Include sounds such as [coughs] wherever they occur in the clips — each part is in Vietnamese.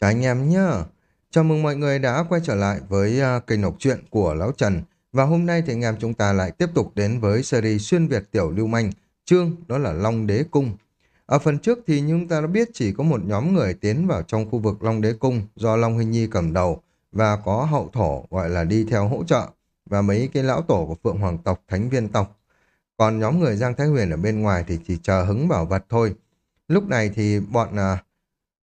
Chào anh em nhé Chào mừng mọi người đã quay trở lại với uh, kênh đọc truyện của Lão Trần. Và hôm nay thì anh em chúng ta lại tiếp tục đến với series xuyên Việt tiểu lưu manh, chương đó là Long Đế Cung. Ở phần trước thì chúng ta đã biết chỉ có một nhóm người tiến vào trong khu vực Long Đế Cung do Long Huynh Nhi cầm đầu và có hậu thổ gọi là đi theo hỗ trợ và mấy cái lão tổ của Phượng Hoàng tộc, Thánh Viên tộc. Còn nhóm người Giang Thái Huyền ở bên ngoài thì chỉ chờ hứng bảo vật thôi. Lúc này thì bọn uh,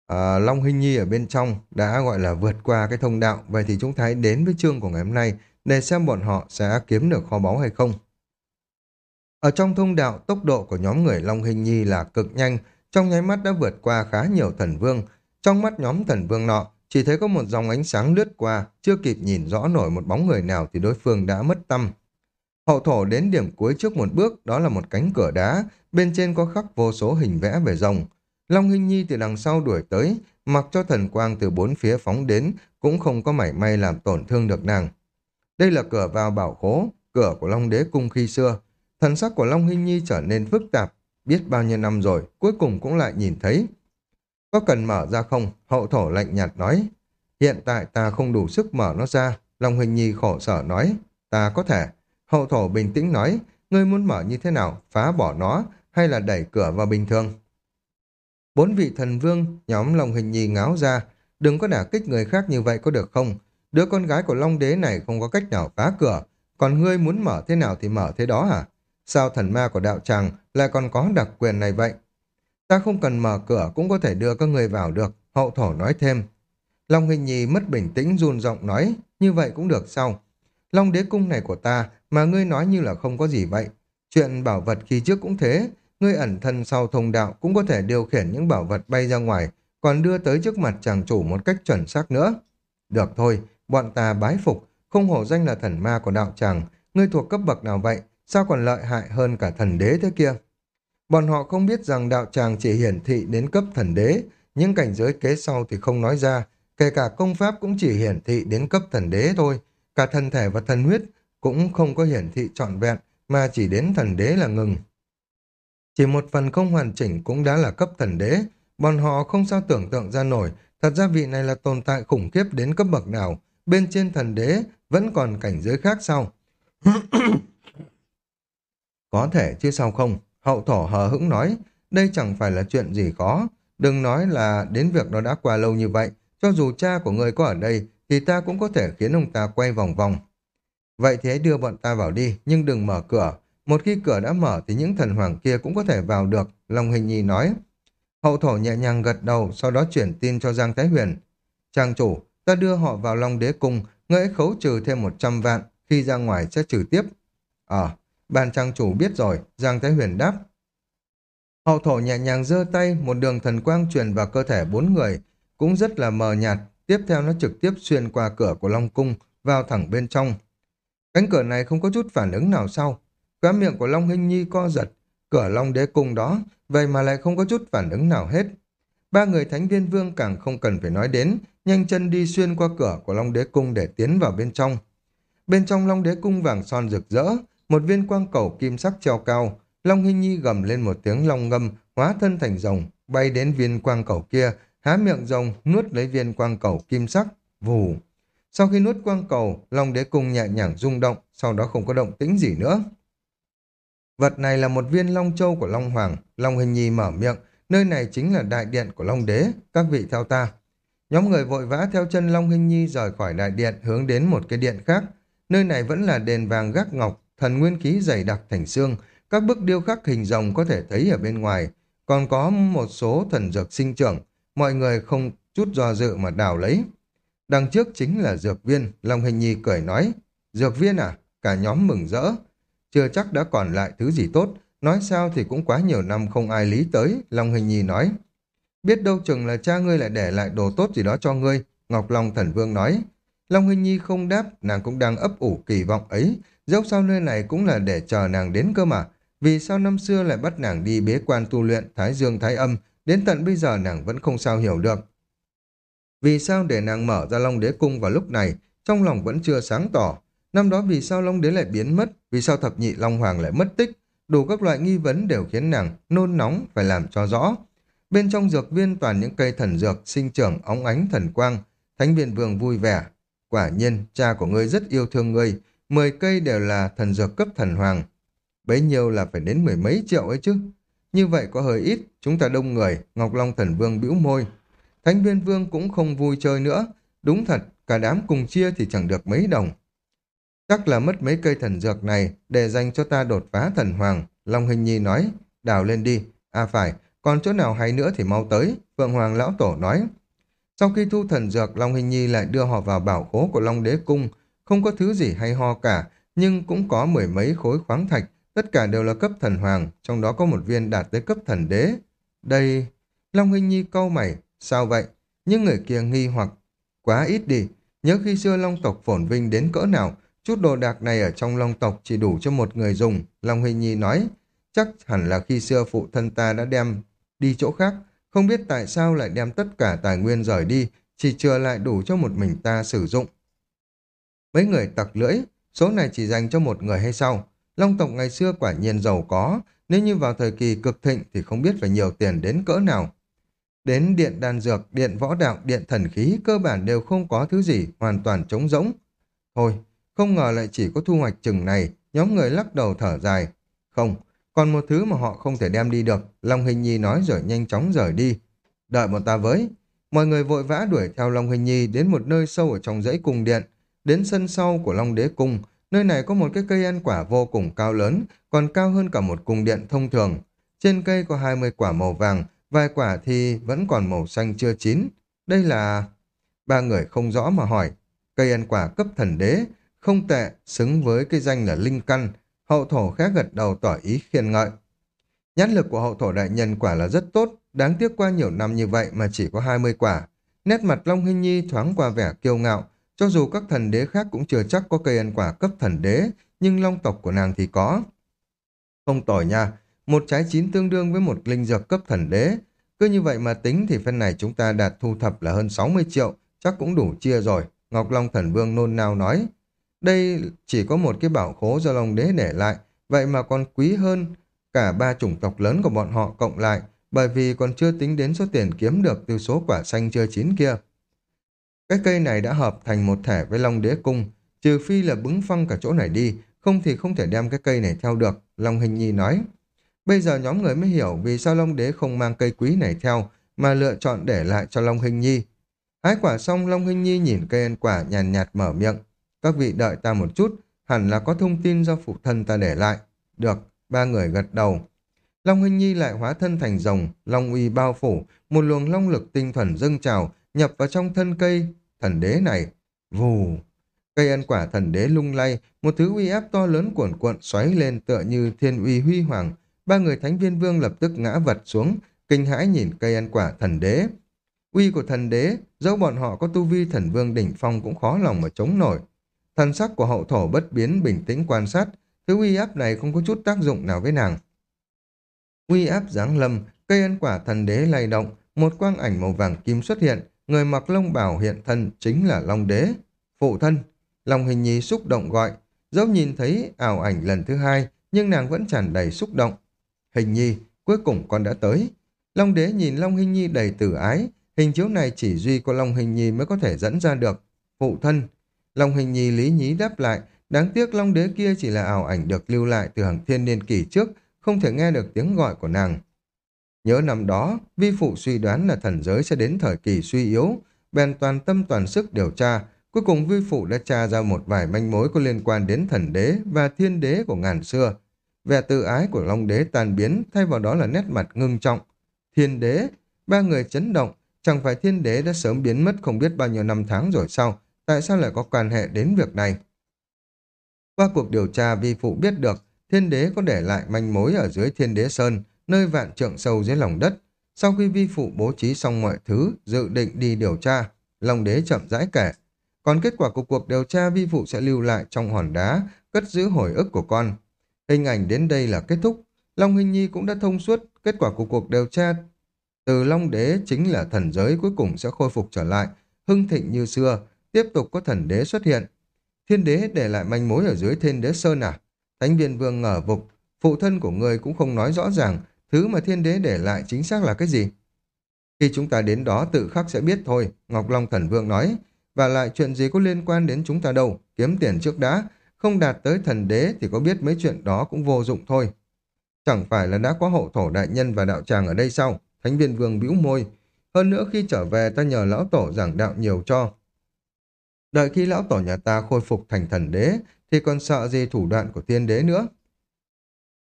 à, Long Hinh Nhi ở bên trong đã gọi là vượt qua cái thông đạo. Vậy thì chúng ta hãy đến với chương của ngày hôm nay để xem bọn họ sẽ kiếm được kho báu hay không. Ở trong thông đạo, tốc độ của nhóm người Long Hinh Nhi là cực nhanh, trong nháy mắt đã vượt qua khá nhiều thần vương. Trong mắt nhóm thần vương nọ, chỉ thấy có một dòng ánh sáng lướt qua, chưa kịp nhìn rõ nổi một bóng người nào thì đối phương đã mất tâm. Hậu thổ đến điểm cuối trước một bước, đó là một cánh cửa đá, bên trên có khắc vô số hình vẽ về rồng. Long Hinh Nhi từ đằng sau đuổi tới, mặc cho thần quang từ bốn phía phóng đến, cũng không có mảy may làm tổn thương được nàng. Đây là cửa vào bảo khố, cửa của Long Đế Cung khi xưa. Thần sắc của Long Hinh Nhi trở nên phức tạp, biết bao nhiêu năm rồi, cuối cùng cũng lại nhìn thấy. Có cần mở ra không? Hậu thổ lạnh nhạt nói. Hiện tại ta không đủ sức mở nó ra. Long Hình Nhi khổ sở nói. Ta có thể. Hậu thổ bình tĩnh nói. Ngươi muốn mở như thế nào? Phá bỏ nó hay là đẩy cửa vào bình thường? Bốn vị thần vương, nhóm Long Hình nhì ngáo ra, đừng có đả kích người khác như vậy có được không? Đứa con gái của Long Đế này không có cách nào phá cửa, còn ngươi muốn mở thế nào thì mở thế đó hả? Sao thần ma của đạo tràng lại còn có đặc quyền này vậy? Ta không cần mở cửa cũng có thể đưa các người vào được, hậu thổ nói thêm. Long Hình Nhi mất bình tĩnh run giọng nói, như vậy cũng được sao? Long đế cung này của ta mà ngươi nói như là không có gì vậy. Chuyện bảo vật khi trước cũng thế, ngươi ẩn thân sau thông đạo cũng có thể điều khiển những bảo vật bay ra ngoài, còn đưa tới trước mặt chàng chủ một cách chuẩn xác nữa. Được thôi, bọn ta bái phục, không hổ danh là thần ma của đạo chàng. ngươi thuộc cấp bậc nào vậy, sao còn lợi hại hơn cả thần đế thế kia? Bọn họ không biết rằng đạo tràng chỉ hiển thị đến cấp thần đế, những cảnh giới kế sau thì không nói ra, kể cả công pháp cũng chỉ hiển thị đến cấp thần đế thôi, cả thân thể và thần huyết cũng không có hiển thị trọn vẹn, mà chỉ đến thần đế là ngừng. Chỉ một phần không hoàn chỉnh cũng đã là cấp thần đế, bọn họ không sao tưởng tượng ra nổi, thật ra vị này là tồn tại khủng khiếp đến cấp bậc nào, bên trên thần đế vẫn còn cảnh giới khác sau. [coughs] có thể chứ sao không, hậu thổ hờ hững nói, đây chẳng phải là chuyện gì khó, đừng nói là đến việc nó đã qua lâu như vậy, cho dù cha của người có ở đây thì ta cũng có thể khiến ông ta quay vòng vòng. Vậy thì hãy đưa bọn ta vào đi, nhưng đừng mở cửa, một khi cửa đã mở thì những thần hoàng kia cũng có thể vào được, Long Hình Nhi nói. Hậu thổ nhẹ nhàng gật đầu, sau đó chuyển tin cho Giang Thái Huyền. Trang chủ, ta đưa họ vào Long Đế Cung, ngươi khấu trừ thêm 100 vạn, khi ra ngoài sẽ trừ tiếp. Ờ, à, ban trang chủ biết rồi, Giang Thái Huyền đáp. Hậu thổ nhẹ nhàng giơ tay, một đường thần quang truyền vào cơ thể bốn người, cũng rất là mờ nhạt, tiếp theo nó trực tiếp xuyên qua cửa của Long Cung, vào thẳng bên trong. Cánh cửa này không có chút phản ứng nào sau, Khóa miệng của Long Hinh Nhi co giật, cửa Long Đế Cung đó, vậy mà lại không có chút phản ứng nào hết. Ba người Thánh Viên Vương càng không cần phải nói đến, nhanh chân đi xuyên qua cửa của Long Đế Cung để tiến vào bên trong. Bên trong Long Đế Cung vàng son rực rỡ, một viên quang cầu kim sắc treo cao, Long Hinh Nhi gầm lên một tiếng long ngâm, hóa thân thành rồng, bay đến viên quang cầu kia, há miệng rồng, nuốt lấy viên quang cầu kim sắc, vù. Sau khi nuốt quang cầu, Long Đế Cung nhẹ nhàng rung động, sau đó không có động tĩnh gì nữa. Vật này là một viên Long Châu của Long Hoàng. Long Hình Nhi mở miệng, nơi này chính là đại điện của Long Đế, các vị theo ta. Nhóm người vội vã theo chân Long Hình Nhi rời khỏi đại điện hướng đến một cái điện khác. Nơi này vẫn là đền vàng gác ngọc, thần nguyên khí dày đặc thành xương, các bức điêu khắc hình rồng có thể thấy ở bên ngoài. Còn có một số thần dược sinh trưởng, mọi người không chút do dự mà đào lấy. Đằng trước chính là dược viên, Long Hình Nhi cười nói. Dược viên à? Cả nhóm mừng rỡ chưa chắc đã còn lại thứ gì tốt, nói sao thì cũng quá nhiều năm không ai lý tới, Long Hình Nhi nói. Biết đâu chừng là cha ngươi lại để lại đồ tốt gì đó cho ngươi, Ngọc Long Thần Vương nói. Long Hình Nhi không đáp, nàng cũng đang ấp ủ kỳ vọng ấy, dẫu sao nơi này cũng là để chờ nàng đến cơ mà. Vì sao năm xưa lại bắt nàng đi bế quan tu luyện Thái Dương Thái Âm, đến tận bây giờ nàng vẫn không sao hiểu được. Vì sao để nàng mở ra Long Đế Cung vào lúc này, trong lòng vẫn chưa sáng tỏ, Năm đó vì sao Long Đế lại biến mất, vì sao thập nhị Long Hoàng lại mất tích, đủ các loại nghi vấn đều khiến nàng nôn nóng phải làm cho rõ. Bên trong dược viên toàn những cây thần dược sinh trưởng óng ánh thần quang. Thánh viện vương vui vẻ. Quả nhiên, cha của ngươi rất yêu thương ngươi. Mười cây đều là thần dược cấp thần hoàng. Bấy nhiêu là phải đến mười mấy triệu ấy chứ. Như vậy có hơi ít, chúng ta đông người, Ngọc Long thần vương bĩu môi. Thánh viên vương cũng không vui chơi nữa. Đúng thật, cả đám cùng chia thì chẳng được mấy đồng. Chắc là mất mấy cây thần dược này để dành cho ta đột phá thần hoàng. Long Hình Nhi nói, đào lên đi. À phải, còn chỗ nào hay nữa thì mau tới. Phượng Hoàng Lão Tổ nói. Sau khi thu thần dược, Long Hình Nhi lại đưa họ vào bảo khố của Long Đế Cung. Không có thứ gì hay ho cả, nhưng cũng có mười mấy khối khoáng thạch. Tất cả đều là cấp thần hoàng, trong đó có một viên đạt tới cấp thần đế. Đây... Long Hình Nhi câu mày, sao vậy? Nhưng người kia nghi hoặc, quá ít đi. Nhớ khi xưa Long tộc phồn vinh đến cỡ nào, Chút đồ đạc này ở trong long tộc chỉ đủ cho một người dùng, Long Huy Nhi nói. Chắc hẳn là khi xưa phụ thân ta đã đem đi chỗ khác, không biết tại sao lại đem tất cả tài nguyên rời đi, chỉ chừa lại đủ cho một mình ta sử dụng. Mấy người tặc lưỡi, số này chỉ dành cho một người hay sao? Long tộc ngày xưa quả nhiên giàu có, nếu như vào thời kỳ cực thịnh thì không biết phải nhiều tiền đến cỡ nào. Đến điện đan dược, điện võ đạo, điện thần khí cơ bản đều không có thứ gì, hoàn toàn trống rỗng. Thôi, không ngờ lại chỉ có thu hoạch chừng này, nhóm người lắc đầu thở dài. Không, còn một thứ mà họ không thể đem đi được, Long Hình Nhi nói rồi nhanh chóng rời đi. Đợi bọn ta với. Mọi người vội vã đuổi theo Long Hình Nhi đến một nơi sâu ở trong dãy cung điện, đến sân sau của Long Đế Cung. Nơi này có một cái cây ăn quả vô cùng cao lớn, còn cao hơn cả một cung điện thông thường. Trên cây có 20 quả màu vàng, vài quả thì vẫn còn màu xanh chưa chín. Đây là... Ba người không rõ mà hỏi. Cây ăn quả cấp thần đế, không tệ, xứng với cái danh là linh căn, hậu thổ khẽ gật đầu tỏ ý khiên ngợi. Nhãn lực của hậu thổ đại nhân quả là rất tốt, đáng tiếc qua nhiều năm như vậy mà chỉ có 20 quả. Nét mặt Long Hinh Nhi thoáng qua vẻ kiêu ngạo, cho dù các thần đế khác cũng chưa chắc có cây ăn quả cấp thần đế, nhưng long tộc của nàng thì có. Không tồi nha, một trái chín tương đương với một linh dược cấp thần đế. Cứ như vậy mà tính thì phần này chúng ta đạt thu thập là hơn 60 triệu, chắc cũng đủ chia rồi. Ngọc Long thần vương nôn nao nói. Đây chỉ có một cái bảo khố do Long Đế để lại, vậy mà còn quý hơn cả ba chủng tộc lớn của bọn họ cộng lại, bởi vì còn chưa tính đến số tiền kiếm được từ số quả xanh chưa chín kia. Cái cây này đã hợp thành một thể với Long Đế Cung, trừ phi là bứng phăng cả chỗ này đi, không thì không thể đem cái cây này theo được, Long Hình Nhi nói. Bây giờ nhóm người mới hiểu vì sao Long Đế không mang cây quý này theo, mà lựa chọn để lại cho Long Hình Nhi. Hái quả xong Long Hình Nhi nhìn cây ăn quả nhàn nhạt, nhạt mở miệng, các vị đợi ta một chút, hẳn là có thông tin do phụ thân ta để lại. Được, ba người gật đầu. Long Huynh Nhi lại hóa thân thành rồng, long uy bao phủ, một luồng long lực tinh thuần dâng trào, nhập vào trong thân cây thần đế này. Vù! Cây ăn quả thần đế lung lay, một thứ uy áp to lớn cuộn cuộn xoáy lên tựa như thiên uy huy hoàng. Ba người thánh viên vương lập tức ngã vật xuống, kinh hãi nhìn cây ăn quả thần đế. Uy của thần đế, dẫu bọn họ có tu vi thần vương đỉnh phong cũng khó lòng mà chống nổi. Thần sắc của hậu thổ bất biến bình tĩnh quan sát, thứ uy áp này không có chút tác dụng nào với nàng. Uy áp giáng lâm, cây ăn quả thần đế lay động, một quang ảnh màu vàng kim xuất hiện, người mặc lông bảo hiện thân chính là long đế. Phụ thân, lòng hình nhi xúc động gọi, dẫu nhìn thấy ảo ảnh lần thứ hai, nhưng nàng vẫn tràn đầy xúc động. Hình nhi, cuối cùng con đã tới. Long đế nhìn Long Hình Nhi đầy tử ái, hình chiếu này chỉ duy có Long Hình Nhi mới có thể dẫn ra được. Phụ thân, Long hình nhì lý nhí đáp lại, đáng tiếc Long đế kia chỉ là ảo ảnh được lưu lại từ hàng thiên niên kỷ trước, không thể nghe được tiếng gọi của nàng. Nhớ năm đó, vi phụ suy đoán là thần giới sẽ đến thời kỳ suy yếu, bèn toàn tâm toàn sức điều tra, cuối cùng vi phụ đã tra ra một vài manh mối có liên quan đến thần đế và thiên đế của ngàn xưa. Vẻ tự ái của Long đế tan biến, thay vào đó là nét mặt ngưng trọng. Thiên đế, ba người chấn động, chẳng phải thiên đế đã sớm biến mất không biết bao nhiêu năm tháng rồi sao, tại sao lại có quan hệ đến việc này? Qua cuộc điều tra vi phụ biết được thiên đế có để lại manh mối ở dưới thiên đế sơn, nơi vạn trượng sâu dưới lòng đất. Sau khi vi phụ bố trí xong mọi thứ, dự định đi điều tra, Long đế chậm rãi kể. Còn kết quả của cuộc điều tra vi phụ sẽ lưu lại trong hòn đá, cất giữ hồi ức của con. Hình ảnh đến đây là kết thúc. Long Hình Nhi cũng đã thông suốt kết quả của cuộc điều tra. Từ Long Đế chính là thần giới cuối cùng sẽ khôi phục trở lại, hưng thịnh như xưa, tiếp tục có thần đế xuất hiện. Thiên đế để lại manh mối ở dưới thiên đế sơn à? Thánh viên vương ngờ vục, phụ thân của người cũng không nói rõ ràng thứ mà thiên đế để lại chính xác là cái gì. Khi chúng ta đến đó tự khắc sẽ biết thôi, Ngọc Long Thần Vương nói. Và lại chuyện gì có liên quan đến chúng ta đâu, kiếm tiền trước đã, không đạt tới thần đế thì có biết mấy chuyện đó cũng vô dụng thôi. Chẳng phải là đã có hậu thổ đại nhân và đạo tràng ở đây sao? Thánh viên vương bĩu môi. Hơn nữa khi trở về ta nhờ lão tổ giảng đạo nhiều cho. Đợi khi lão tổ nhà ta khôi phục thành thần đế thì còn sợ gì thủ đoạn của tiên đế nữa.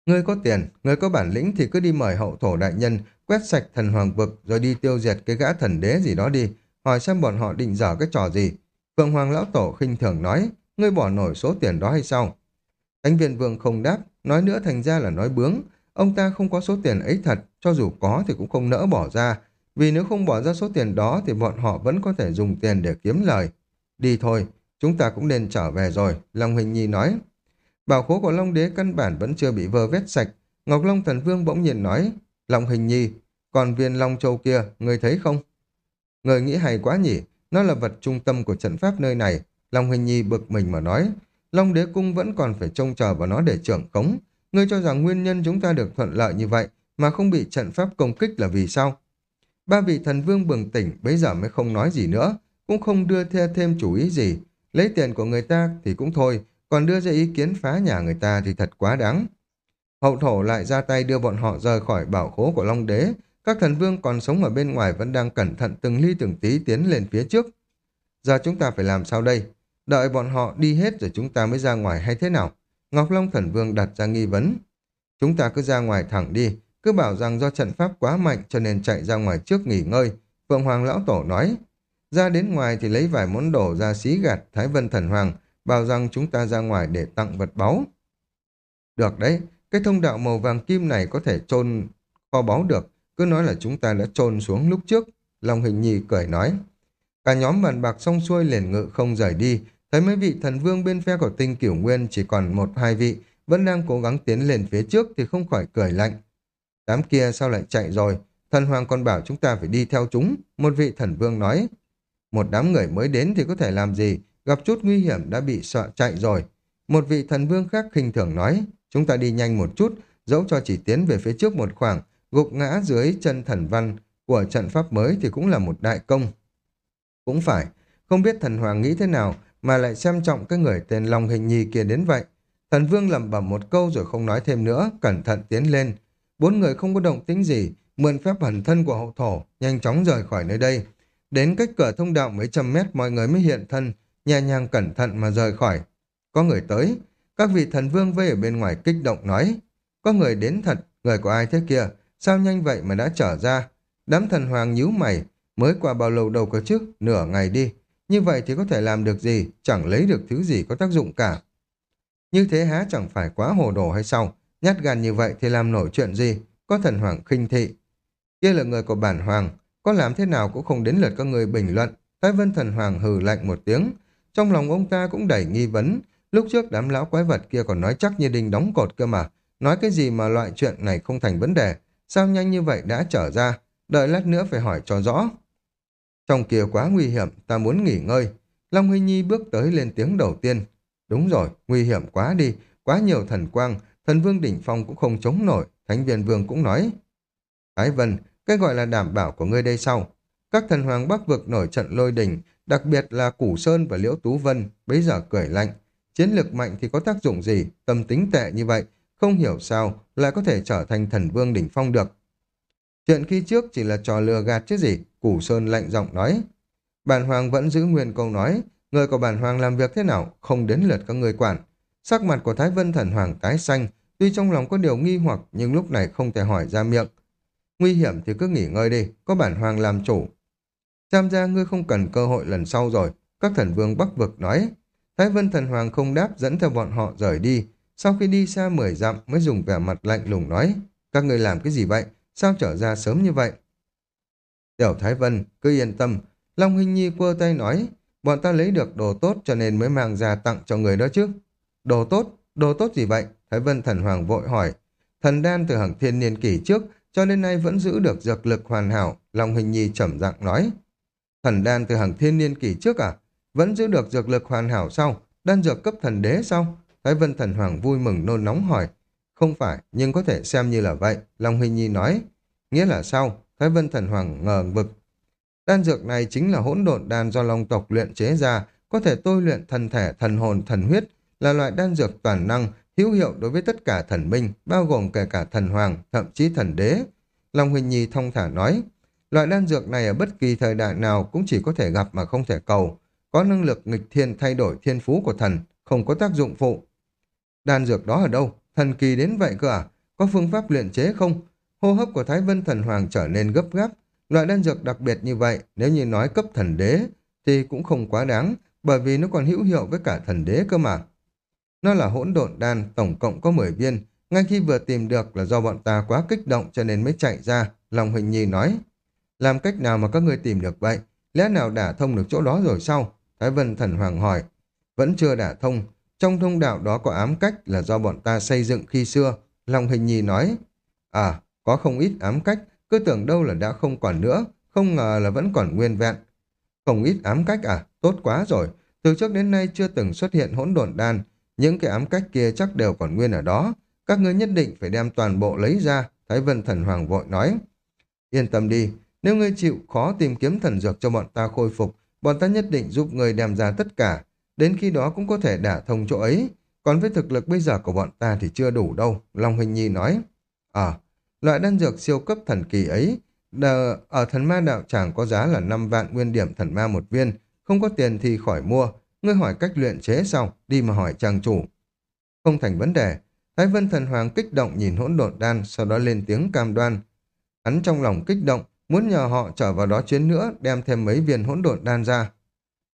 Ngươi có tiền, ngươi có bản lĩnh thì cứ đi mời hậu thổ đại nhân quét sạch thần hoàng vực rồi đi tiêu diệt cái gã thần đế gì đó đi, hỏi xem bọn họ định dở cái trò gì. Phượng Hoàng Lão Tổ khinh thường nói, ngươi bỏ nổi số tiền đó hay sao? Thánh viên vương không đáp, nói nữa thành ra là nói bướng. Ông ta không có số tiền ấy thật, cho dù có thì cũng không nỡ bỏ ra. Vì nếu không bỏ ra số tiền đó thì bọn họ vẫn có thể dùng tiền để kiếm lời. Đi thôi, chúng ta cũng nên trở về rồi, Long Huỳnh Nhi nói. Bảo khố của Long Đế căn bản vẫn chưa bị vơ vét sạch. Ngọc Long Thần Vương bỗng nhiên nói, Long Huỳnh Nhi, còn viên Long Châu kia, người thấy không? Người nghĩ hay quá nhỉ, nó là vật trung tâm của trận pháp nơi này. Long Huỳnh Nhi bực mình mà nói, Long Đế Cung vẫn còn phải trông chờ vào nó để trưởng khống. Ngươi cho rằng nguyên nhân chúng ta được thuận lợi như vậy mà không bị trận pháp công kích là vì sao? Ba vị thần vương bừng tỉnh bấy giờ mới không nói gì nữa, cũng không đưa theo thêm chủ ý gì. Lấy tiền của người ta thì cũng thôi, còn đưa ra ý kiến phá nhà người ta thì thật quá đáng. Hậu thổ lại ra tay đưa bọn họ rời khỏi bảo khố của Long Đế. Các thần vương còn sống ở bên ngoài vẫn đang cẩn thận từng ly từng tí tiến lên phía trước. Giờ chúng ta phải làm sao đây? Đợi bọn họ đi hết rồi chúng ta mới ra ngoài hay thế nào? Ngọc Long thần vương đặt ra nghi vấn. Chúng ta cứ ra ngoài thẳng đi, cứ bảo rằng do trận pháp quá mạnh cho nên chạy ra ngoài trước nghỉ ngơi. Phượng Hoàng Lão Tổ nói. Ra đến ngoài thì lấy vài món đồ ra xí gạt Thái Vân Thần Hoàng, bảo rằng chúng ta ra ngoài để tặng vật báu. Được đấy, cái thông đạo màu vàng kim này có thể trôn kho báu được, cứ nói là chúng ta đã trôn xuống lúc trước. Long Hình Nhi cười nói. Cả nhóm bàn bạc xong xuôi liền ngự không rời đi, thấy mấy vị thần vương bên phe của tinh cửu nguyên chỉ còn một hai vị, vẫn đang cố gắng tiến lên phía trước thì không khỏi cười lạnh. Đám kia sao lại chạy rồi? Thần hoàng còn bảo chúng ta phải đi theo chúng, một vị thần vương nói. Một đám người mới đến thì có thể làm gì, gặp chút nguy hiểm đã bị sợ chạy rồi. Một vị thần vương khác khinh thường nói, chúng ta đi nhanh một chút, dẫu cho chỉ tiến về phía trước một khoảng, gục ngã dưới chân thần văn của trận pháp mới thì cũng là một đại công. Cũng phải, không biết thần hoàng nghĩ thế nào mà lại xem trọng cái người tên Long Hình Nhi kia đến vậy. Thần vương lẩm bẩm một câu rồi không nói thêm nữa, cẩn thận tiến lên. Bốn người không có động tính gì, mượn phép ẩn thân của hậu thổ, nhanh chóng rời khỏi nơi đây. Đến cách cửa thông đạo mấy trăm mét mọi người mới hiện thân, nhẹ nhàng cẩn thận mà rời khỏi. Có người tới, các vị thần vương vây ở bên ngoài kích động nói, có người đến thật, người của ai thế kia, sao nhanh vậy mà đã trở ra. Đám thần hoàng nhíu mày, mới qua bao lâu đầu cơ trước, nửa ngày đi. Như vậy thì có thể làm được gì, chẳng lấy được thứ gì có tác dụng cả. Như thế há chẳng phải quá hồ đồ hay sao? Nhát gan như vậy thì làm nổi chuyện gì? Có thần hoàng khinh thị. Kia là người của bản hoàng, có làm thế nào cũng không đến lượt các người bình luận. Thái vân thần hoàng hừ lạnh một tiếng. Trong lòng ông ta cũng đầy nghi vấn. Lúc trước đám lão quái vật kia còn nói chắc như đinh đóng cột cơ mà. Nói cái gì mà loại chuyện này không thành vấn đề. Sao nhanh như vậy đã trở ra? Đợi lát nữa phải hỏi cho rõ. Trong kia quá nguy hiểm, ta muốn nghỉ ngơi. Long Huy Nhi bước tới lên tiếng đầu tiên. Đúng rồi, nguy hiểm quá đi, quá nhiều thần quang, thần vương đỉnh phong cũng không chống nổi, thánh viên vương cũng nói. Thái Vân, cái gọi là đảm bảo của ngươi đây sau. Các thần hoàng bắc vực nổi trận lôi đỉnh, đặc biệt là Củ Sơn và Liễu Tú Vân, bấy giờ cười lạnh. Chiến lực mạnh thì có tác dụng gì, tâm tính tệ như vậy, không hiểu sao lại có thể trở thành thần vương đỉnh phong được. Chuyện khi trước chỉ là trò lừa gạt chứ gì, Củ Sơn lạnh giọng nói. Bản hoàng vẫn giữ nguyên câu nói, người của bản hoàng làm việc thế nào, không đến lượt các người quản. Sắc mặt của Thái Vân Thần Hoàng tái xanh, tuy trong lòng có điều nghi hoặc nhưng lúc này không thể hỏi ra miệng. Nguy hiểm thì cứ nghỉ ngơi đi, có bản hoàng làm chủ. Tham gia ngươi không cần cơ hội lần sau rồi, các thần vương bắc vực nói. Thái Vân Thần Hoàng không đáp dẫn theo bọn họ rời đi. Sau khi đi xa mười dặm mới dùng vẻ mặt lạnh lùng nói. Các người làm cái gì vậy? Sao trở ra sớm như vậy? Tiểu Thái Vân, cứ yên tâm. Long Hinh Nhi quơ tay nói, bọn ta lấy được đồ tốt cho nên mới mang ra tặng cho người đó chứ. Đồ tốt? Đồ tốt gì vậy? Thái Vân Thần Hoàng vội hỏi. Thần đan từ hàng thiên niên kỷ trước, cho nên nay vẫn giữ được dược lực hoàn hảo. Long Hình Nhi trầm giọng nói. Thần đan từ hàng thiên niên kỷ trước à? Vẫn giữ được dược lực hoàn hảo sao? Đan dược cấp thần đế sao? Thái Vân Thần Hoàng vui mừng nôn nóng hỏi. Không phải, nhưng có thể xem như là vậy. Long Hình Nhi nói. Nghĩa là sao? Thái Vân Thần Hoàng ngờ vực. Đan dược này chính là hỗn độn đan do Long tộc luyện chế ra, có thể tôi luyện thần thể, thần hồn, thần huyết, là loại đan dược toàn năng, hữu hiệu đối với tất cả thần minh, bao gồm kể cả thần hoàng, thậm chí thần đế. Long Huỳnh Nhi thông thả nói, loại đan dược này ở bất kỳ thời đại nào cũng chỉ có thể gặp mà không thể cầu, có năng lực nghịch thiên thay đổi thiên phú của thần, không có tác dụng phụ. Đan dược đó ở đâu? Thần kỳ đến vậy cơ à? Có phương pháp luyện chế không? Hô hấp của Thái Vân Thần Hoàng trở nên gấp gáp. Loại đan dược đặc biệt như vậy, nếu như nói cấp thần đế, thì cũng không quá đáng, bởi vì nó còn hữu hiệu với cả thần đế cơ mà. Nó là hỗn độn đan, tổng cộng có 10 viên. Ngay khi vừa tìm được là do bọn ta quá kích động cho nên mới chạy ra, Long Huỳnh Nhi nói. Làm cách nào mà các ngươi tìm được vậy? Lẽ nào đã thông được chỗ đó rồi sao? Thái Vân Thần Hoàng hỏi. Vẫn chưa đã thông. Trong thông đạo đó có ám cách là do bọn ta xây dựng khi xưa. Long Huỳnh Nhi nói. À, có không ít ám cách, cứ tưởng đâu là đã không còn nữa, không ngờ là vẫn còn nguyên vẹn. Không ít ám cách à? Tốt quá rồi. Từ trước đến nay chưa từng xuất hiện hỗn độn đan, những cái ám cách kia chắc đều còn nguyên ở đó. Các ngươi nhất định phải đem toàn bộ lấy ra, Thái Vân Thần Hoàng vội nói. Yên tâm đi, nếu ngươi chịu khó tìm kiếm thần dược cho bọn ta khôi phục, bọn ta nhất định giúp ngươi đem ra tất cả. Đến khi đó cũng có thể đả thông chỗ ấy. Còn với thực lực bây giờ của bọn ta thì chưa đủ đâu, Long Hình Nhi nói. À, loại đan dược siêu cấp thần kỳ ấy, đờ, ở thần ma đạo tràng có giá là 5 vạn nguyên điểm thần ma một viên, không có tiền thì khỏi mua, Ngươi hỏi cách luyện chế sau Đi mà hỏi chàng chủ. Không thành vấn đề. Thái Vân Thần Hoàng kích động nhìn hỗn độn đan, sau đó lên tiếng cam đoan. Hắn trong lòng kích động, muốn nhờ họ trở vào đó chuyến nữa, đem thêm mấy viên hỗn độn đan ra.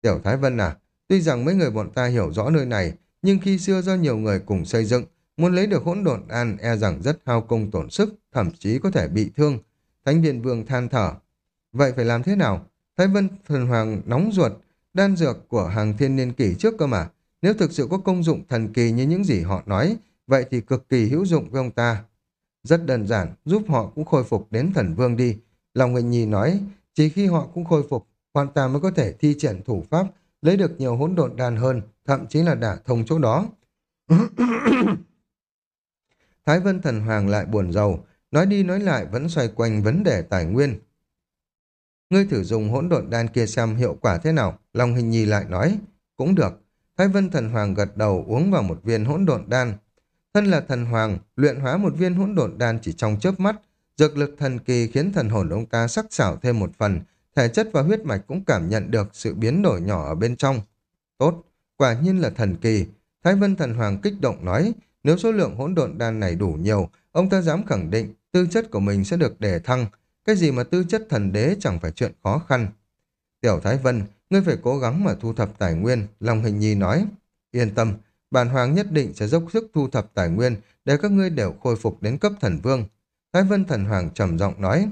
Tiểu Thái Vân à, tuy rằng mấy người bọn ta hiểu rõ nơi này, nhưng khi xưa do nhiều người cùng xây dựng, muốn lấy được hỗn độn đan e rằng rất hao công tổn sức, thậm chí có thể bị thương. Thánh Viên Vương than thở. Vậy phải làm thế nào? Thái Vân Thần Hoàng nóng ruột, Đan dược của hàng thiên niên kỷ trước cơ mà. Nếu thực sự có công dụng thần kỳ như những gì họ nói, vậy thì cực kỳ hữu dụng với ông ta. Rất đơn giản, giúp họ cũng khôi phục đến thần vương đi. Lòng Huỳnh Nhi nói, chỉ khi họ cũng khôi phục, hoàn ta mới có thể thi triển thủ pháp, lấy được nhiều hỗn độn đan hơn, thậm chí là đả thông chỗ đó. [coughs] Thái Vân Thần Hoàng lại buồn rầu, nói đi nói lại vẫn xoay quanh vấn đề tài nguyên. Ngươi thử dùng hỗn độn đan kia xem hiệu quả thế nào, Long Hình Nhi lại nói. Cũng được. Thái Vân Thần Hoàng gật đầu uống vào một viên hỗn độn đan. Thân là thần hoàng, luyện hóa một viên hỗn độn đan chỉ trong chớp mắt, dược lực thần kỳ khiến thần hồn ông ta sắc sảo thêm một phần, thể chất và huyết mạch cũng cảm nhận được sự biến đổi nhỏ ở bên trong. Tốt, quả nhiên là thần kỳ. Thái Vân Thần Hoàng kích động nói, nếu số lượng hỗn độn đan này đủ nhiều, ông ta dám khẳng định tư chất của mình sẽ được đề thăng, cái gì mà tư chất thần đế chẳng phải chuyện khó khăn. Tiểu Thái Vân, ngươi phải cố gắng mà thu thập tài nguyên, Long Hình Nhi nói. Yên tâm, bản hoàng nhất định sẽ dốc sức thu thập tài nguyên để các ngươi đều khôi phục đến cấp thần vương. Thái Vân Thần Hoàng trầm giọng nói.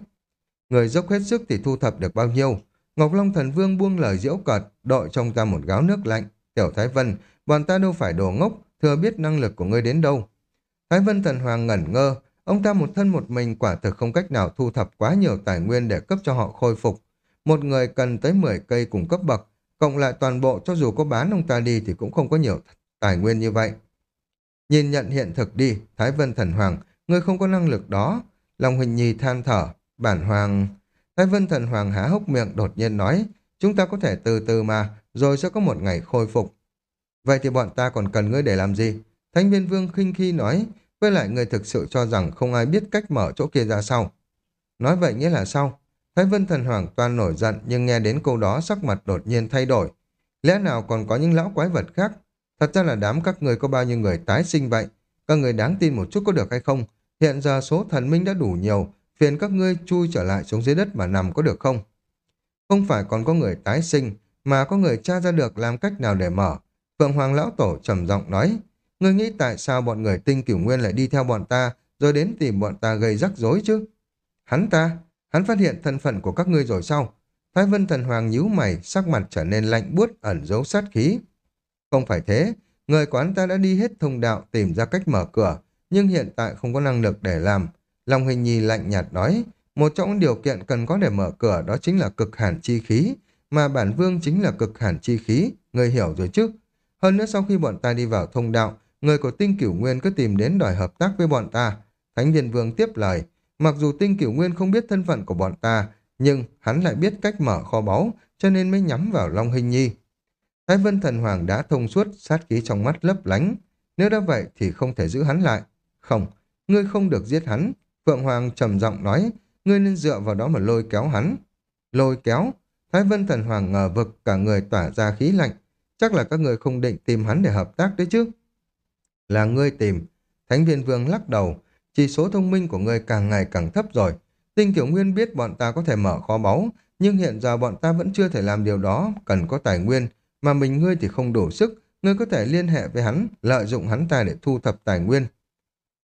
Người dốc hết sức thì thu thập được bao nhiêu? Ngọc Long Thần Vương buông lời diễu cợt, đội trong ta một gáo nước lạnh. Tiểu Thái Vân, bọn ta đâu phải đồ ngốc, thừa biết năng lực của ngươi đến đâu. Thái Vân Thần Hoàng ngẩn ngơ, Ông ta một thân một mình quả thực không cách nào thu thập quá nhiều tài nguyên để cấp cho họ khôi phục. Một người cần tới 10 cây cùng cấp bậc, cộng lại toàn bộ cho dù có bán ông ta đi thì cũng không có nhiều tài nguyên như vậy. Nhìn nhận hiện thực đi, Thái Vân Thần Hoàng, người không có năng lực đó. Lòng Huỳnh Nhi than thở, bản hoàng... Thái Vân Thần Hoàng há hốc miệng đột nhiên nói, chúng ta có thể từ từ mà, rồi sẽ có một ngày khôi phục. Vậy thì bọn ta còn cần ngươi để làm gì? Thánh viên vương khinh khi nói, với lại người thực sự cho rằng không ai biết cách mở chỗ kia ra sao. Nói vậy nghĩa là sao? Thái Vân Thần Hoàng toàn nổi giận nhưng nghe đến câu đó sắc mặt đột nhiên thay đổi. Lẽ nào còn có những lão quái vật khác? Thật ra là đám các người có bao nhiêu người tái sinh vậy? Các người đáng tin một chút có được hay không? Hiện giờ số thần minh đã đủ nhiều, phiền các ngươi chui trở lại xuống dưới đất mà nằm có được không? Không phải còn có người tái sinh, mà có người tra ra được làm cách nào để mở. Phượng Hoàng Lão Tổ trầm giọng nói, Ngươi nghĩ tại sao bọn người tinh cửu nguyên lại đi theo bọn ta, rồi đến tìm bọn ta gây rắc rối chứ? Hắn ta, hắn phát hiện thân phận của các ngươi rồi sao? Thái Vân Thần Hoàng nhíu mày, sắc mặt trở nên lạnh buốt ẩn giấu sát khí. Không phải thế, người của hắn ta đã đi hết thông đạo tìm ra cách mở cửa, nhưng hiện tại không có năng lực để làm. Long Hình Nhi lạnh nhạt nói, một trong những điều kiện cần có để mở cửa đó chính là cực hàn chi khí, mà bản vương chính là cực hàn chi khí, người hiểu rồi chứ? Hơn nữa sau khi bọn ta đi vào thông đạo, người của tinh cửu nguyên cứ tìm đến đòi hợp tác với bọn ta. Thánh viên vương tiếp lời, Mặc dù tinh cửu nguyên không biết thân phận của bọn ta, nhưng hắn lại biết cách mở kho báu, cho nên mới nhắm vào Long Hình Nhi. Thái Vân Thần Hoàng đã thông suốt, sát khí trong mắt lấp lánh. Nếu đã vậy thì không thể giữ hắn lại. Không, ngươi không được giết hắn. Phượng Hoàng trầm giọng nói, ngươi nên dựa vào đó mà lôi kéo hắn. Lôi kéo? Thái Vân Thần Hoàng ngờ vực cả người tỏa ra khí lạnh. Chắc là các người không định tìm hắn để hợp tác đấy chứ. Là ngươi tìm. Thánh viên vương lắc đầu. Chỉ số thông minh của ngươi càng ngày càng thấp rồi. Tinh Kiểu Nguyên biết bọn ta có thể mở kho báu, nhưng hiện giờ bọn ta vẫn chưa thể làm điều đó, cần có tài nguyên, mà mình ngươi thì không đủ sức, ngươi có thể liên hệ với hắn, lợi dụng hắn ta để thu thập tài nguyên.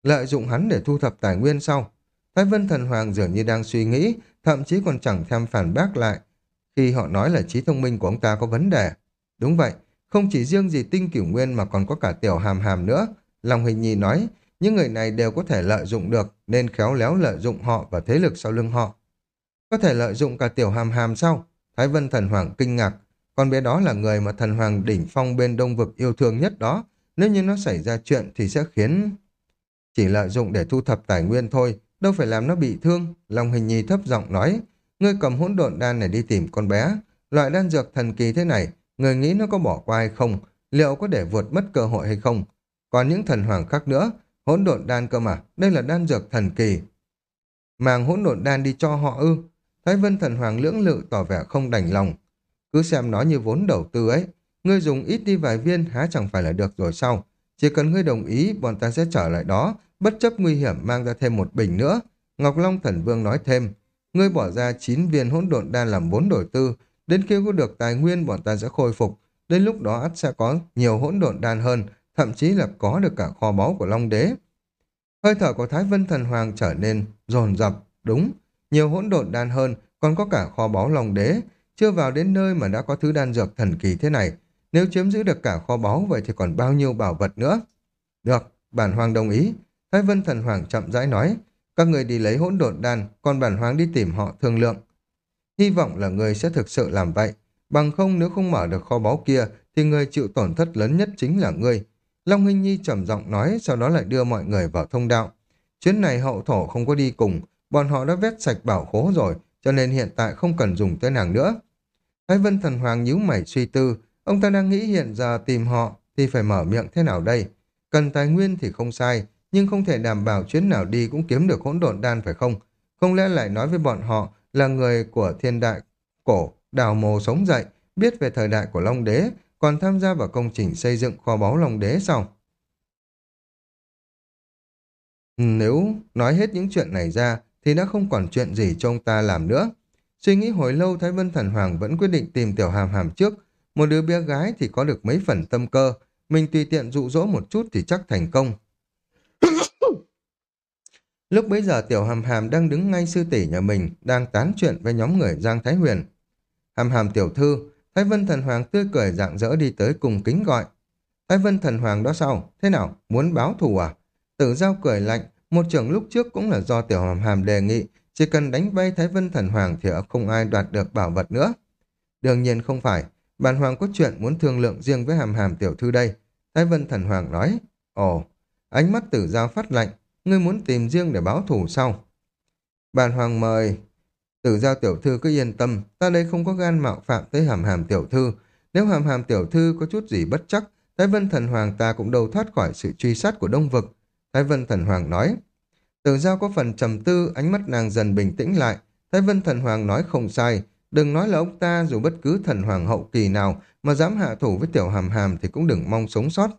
Lợi dụng hắn để thu thập tài nguyên sau. Thái Vân Thần Hoàng dường như đang suy nghĩ, thậm chí còn chẳng thèm phản bác lại, khi họ nói là trí thông minh của ông ta có vấn đề. Đúng vậy, không chỉ riêng gì tinh cửu nguyên mà còn có cả tiểu hàm hàm nữa. lòng Hình Nhi nói, những người này đều có thể lợi dụng được, nên khéo léo lợi dụng họ và thế lực sau lưng họ. Có thể lợi dụng cả tiểu hàm hàm sau. Thái Vân Thần Hoàng kinh ngạc, con bé đó là người mà thần hoàng đỉnh phong bên đông vực yêu thương nhất đó. Nếu như nó xảy ra chuyện thì sẽ khiến... Chỉ lợi dụng để thu thập tài nguyên thôi, đâu phải làm nó bị thương. Long Hình Nhi thấp giọng nói, ngươi cầm hỗn độn đan này đi tìm con bé. Loại đan dược thần kỳ thế này, người nghĩ nó có bỏ qua hay không? Liệu có để vượt mất cơ hội hay không? Còn những thần hoàng khác nữa, hỗn độn đan cơ mà, đây là đan dược thần kỳ. Mang hỗn độn đan đi cho họ ư. Thái Vân thần hoàng lưỡng lự tỏ vẻ không đành lòng. Cứ xem nó như vốn đầu tư ấy. Ngươi dùng ít đi vài viên há chẳng phải là được rồi sao? Chỉ cần ngươi đồng ý, bọn ta sẽ trở lại đó, bất chấp nguy hiểm mang ra thêm một bình nữa. Ngọc Long Thần Vương nói thêm, ngươi bỏ ra 9 viên hỗn độn đan làm vốn đổi tư, đến khi có được tài nguyên bọn ta sẽ khôi phục, đến lúc đó ắt sẽ có nhiều hỗn độn đan hơn, thậm chí là có được cả kho báu của Long Đế. Hơi thở của Thái Vân Thần Hoàng trở nên dồn dập, đúng, nhiều hỗn độn đan hơn, còn có cả kho báu Long Đế, chưa vào đến nơi mà đã có thứ đan dược thần kỳ thế này, nếu chiếm giữ được cả kho báu vậy thì còn bao nhiêu bảo vật nữa. Được, bản hoàng đồng ý. Thái Vân Thần Hoàng chậm rãi nói, các người đi lấy hỗn độn đan, còn bản hoàng đi tìm họ thương lượng. Hy vọng là người sẽ thực sự làm vậy. Bằng không nếu không mở được kho báu kia, thì người chịu tổn thất lớn nhất chính là ngươi. Long Hinh Nhi trầm giọng nói, sau đó lại đưa mọi người vào thông đạo. Chuyến này hậu thổ không có đi cùng, bọn họ đã vét sạch bảo khố rồi, cho nên hiện tại không cần dùng tới nàng nữa. Thái Vân Thần Hoàng nhíu mày suy tư, ông ta đang nghĩ hiện giờ tìm họ thì phải mở miệng thế nào đây? Cần tài nguyên thì không sai, nhưng không thể đảm bảo chuyến nào đi cũng kiếm được hỗn độn đan phải không? Không lẽ lại nói với bọn họ là người của thiên đại cổ, đào mồ sống dậy, biết về thời đại của Long Đế, còn tham gia vào công trình xây dựng kho báu Long Đế xong ừ, Nếu nói hết những chuyện này ra, thì đã không còn chuyện gì cho ông ta làm nữa. Suy nghĩ hồi lâu Thái Vân Thần Hoàng vẫn quyết định tìm Tiểu Hàm Hàm trước. Một đứa bé gái thì có được mấy phần tâm cơ, mình tùy tiện dụ dỗ một chút thì chắc thành công. Lúc bấy giờ Tiểu Hàm Hàm đang đứng ngay sư tỷ nhà mình, đang tán chuyện với nhóm người Giang Thái Huyền. Hàm Hàm tiểu thư, Thái Vân Thần Hoàng tươi cười dạng dỡ đi tới cùng kính gọi. Thái Vân Thần Hoàng đó sao? Thế nào? Muốn báo thù à? Tử giao cười lạnh, một trưởng lúc trước cũng là do Tiểu Hàm Hàm đề nghị, chỉ cần đánh bay Thái Vân Thần Hoàng thì không ai đoạt được bảo vật nữa. Đương nhiên không phải, bản hoàng có chuyện muốn thương lượng riêng với Hàm Hàm tiểu thư đây. Thái Vân Thần Hoàng nói, ồ, ánh mắt tử giao phát lạnh, ngươi muốn tìm riêng để báo thù sau. Bản hoàng mời, tử giao tiểu thư cứ yên tâm, ta đây không có gan mạo phạm tới Hàm Hàm tiểu thư. Nếu Hàm Hàm tiểu thư có chút gì bất chắc, Thái Vân Thần Hoàng ta cũng đâu thoát khỏi sự truy sát của Đông Vực. Thái Vân Thần Hoàng nói, Tử giao có phần trầm tư, ánh mắt nàng dần bình tĩnh lại. Thái Vân Thần Hoàng nói không sai. Đừng nói là ông ta dù bất cứ thần hoàng hậu kỳ nào mà dám hạ thủ với tiểu hàm hàm thì cũng đừng mong sống sót.